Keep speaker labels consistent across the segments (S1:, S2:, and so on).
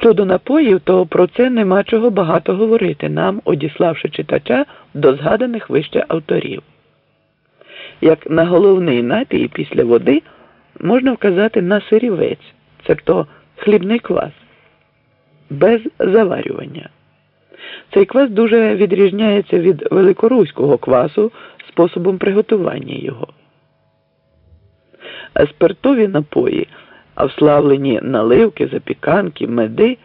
S1: Щодо напоїв, то про це нема чого багато говорити нам, одіславши читача до згаданих вище авторів. Як на головний напій після води можна вказати на сирівець, цебто хлібний квас, без заварювання. Цей квас дуже відрізняється від великоруського квасу способом приготування його. Спиртові напої, а вславлені наливки, запіканки, меди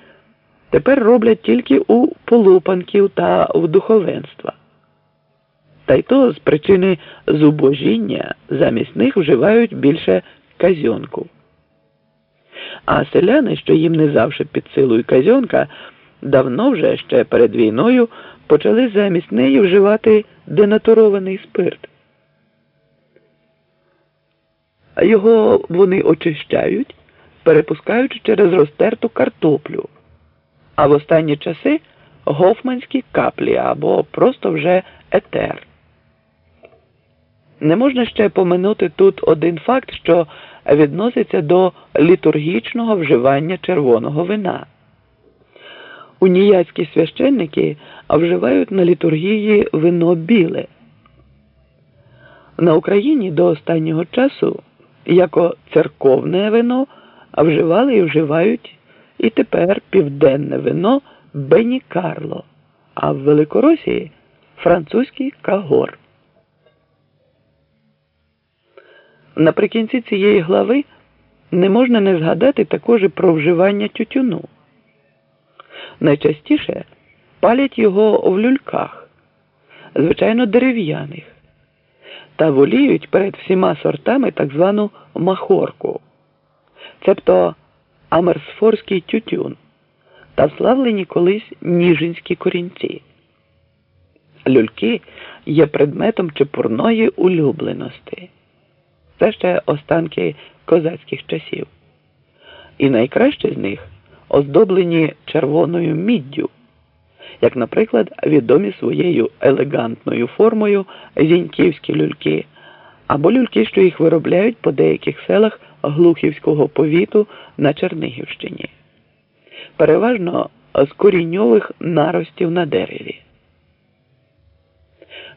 S1: тепер роблять тільки у полупанків та в духовенства. Та й то з причини зубожіння замість них вживають більше казьонку. А селяни, що їм не завжди під силою казьонка, давно вже ще перед війною почали замість неї вживати денатурований спирт. Його вони очищають, перепускаючи через розтерту картоплю, а в останні часи гофманські каплі або просто вже етер. Не можна ще поминути тут один факт, що відноситься до літургічного вживання червоного вина. Уніяцькі священники вживають на літургії вино біле. На Україні до останнього часу яко церковне вино вживали і вживають і тепер південне вино Бені Карло, а в Великоросії французький кагор. Наприкінці цієї глави не можна не згадати також і про вживання тютюну. Найчастіше палять його в люльках, звичайно дерев'яних, та воліють перед всіма сортами так звану махорку, цебто амерсфорський тютюн та вславлені колись ніжинські корінці. Люльки є предметом чепурної улюбленості. Це ще останки козацьких часів. І найкраще з них оздоблені червоною міддю, як, наприклад, відомі своєю елегантною формою зіньківські люльки, або люльки, що їх виробляють по деяких селах Глухівського повіту на Чернигівщині, переважно з коріньових наростів на дереві.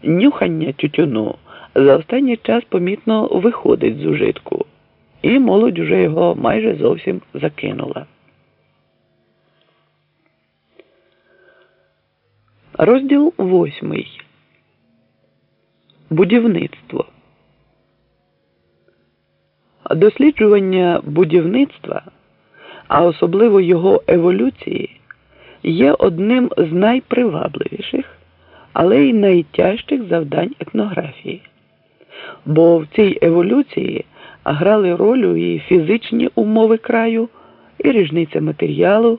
S1: Нюхання тютюну за останній час помітно виходить з ужитку, і молодь уже його майже зовсім закинула. Розділ восьмий. Будівництво. Досліджування будівництва, а особливо його еволюції, є одним з найпривабливіших, але й найтяжчих завдань етнографії. Бо в цій еволюції грали роль і фізичні умови краю, і ріжниця матеріалу,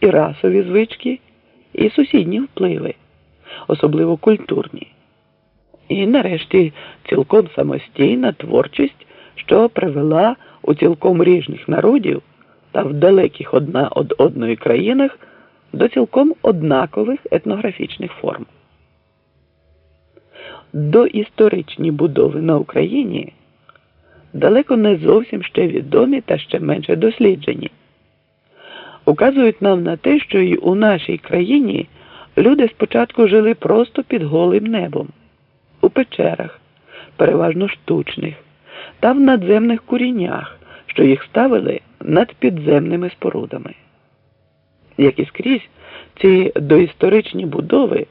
S1: і расові звички і сусідні впливи, особливо культурні. І нарешті цілком самостійна творчість, що привела у цілком ріжних народів та в далеких одна од одної країнах до цілком однакових етнографічних форм. Доісторичні будови на Україні далеко не зовсім ще відомі та ще менше досліджені указують нам на те, що і у нашій країні люди спочатку жили просто під голим небом, у печерах, переважно штучних, та в надземних курінях, що їх ставили над підземними спорудами. Як і скрізь, ці доісторичні будови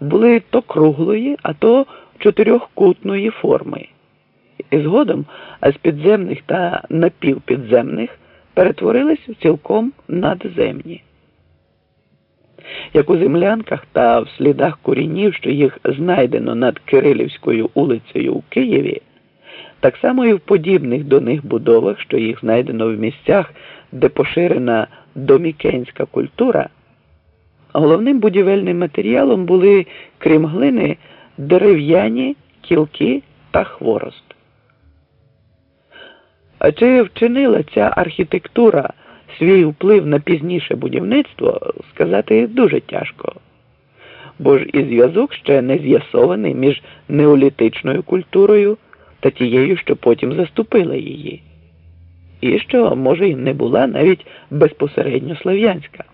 S1: були то круглої, а то чотирьохкутної форми. І згодом з підземних та напівпідземних перетворились в цілком надземні. Як у землянках та в слідах корінів, що їх знайдено над Кирилівською улицею у Києві, так само і в подібних до них будовах, що їх знайдено в місцях, де поширена домікенська культура, головним будівельним матеріалом були, крім глини, дерев'яні кілки та хворост. А чи вчинила ця архітектура свій вплив на пізніше будівництво, сказати дуже тяжко. Бо ж і зв'язок ще не з'ясований між неолітичною культурою та тією, що потім заступила її. і що, може, й не була навіть безпосередньо слов'янська.